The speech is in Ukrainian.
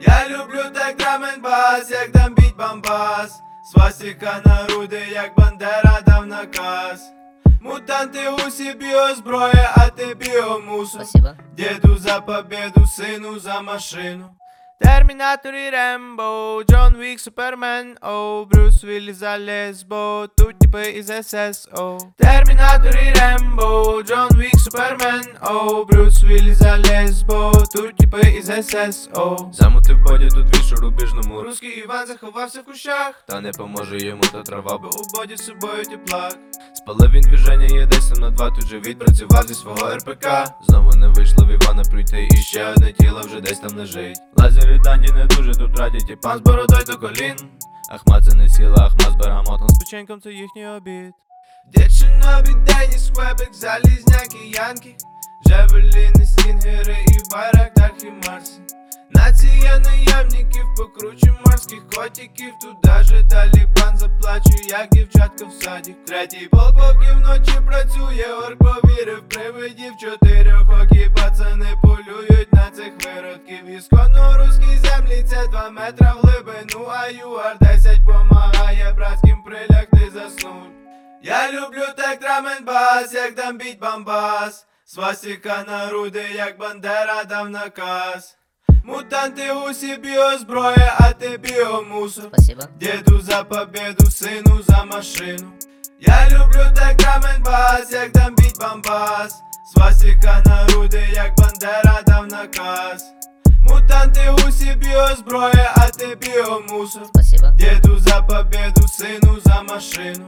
Я люблю так drum and bass, як дамбіть бамбас Свастика на груди, як бандера дав наказ Мутанти усі біозброя, а ти біомусор. Діду за победу, сину за машину. Термінатор і Рембо, Джон Вік, Супермен, о, Брюс Віллі за лесбо, тут типи із ССО. Термінатор і Рембо, Джон Вік, Супермен, о, Брюс Віллі за лесбо, тут типи із ССО. Замутив боді тут вішу рубіжному. Руський Іван заховався в кущах, та не поможе йому та трава, бо у боді з собою теплак. Спалив він движення, є десь на два, тут же відпрацював зі свого РПК. Знову не вийшло в Івана прийти, і ще одне тіло вже десь там лежить. Лазері данді не дуже тут радять, і пан з бородою до колін. Ахмат це не сіла, Ахмат з бергамотом, з печеньком це їхній обід. Дівчинові Деніс, Хвебек, Залізняки, Янки. Джавеліни, Стінгери і Байрактар Марсі. Нація наємників, покруче морських котиків Тут даже Талібан заплачує, як дівчатка в саді Третій полк поки вночі працює, орк повірив привидів Чотирьох метра в глибину А ЮАР 10 помагає братським прилягти заснуть. Я люблю так drum and bass, як дамбіть бамбас. Свастика на груди, як бандера дав наказ. Мутанти усі біозброя, а ти біомусор. Спасибо. Діду за победу, сину за машину. Я люблю так drum and bass, як дамбіть бамбас. Свастика на груди, як бандера дав наказ Мутанти усі біозброя, а ти біомусор Спасибо. Діду за победу, сину за машину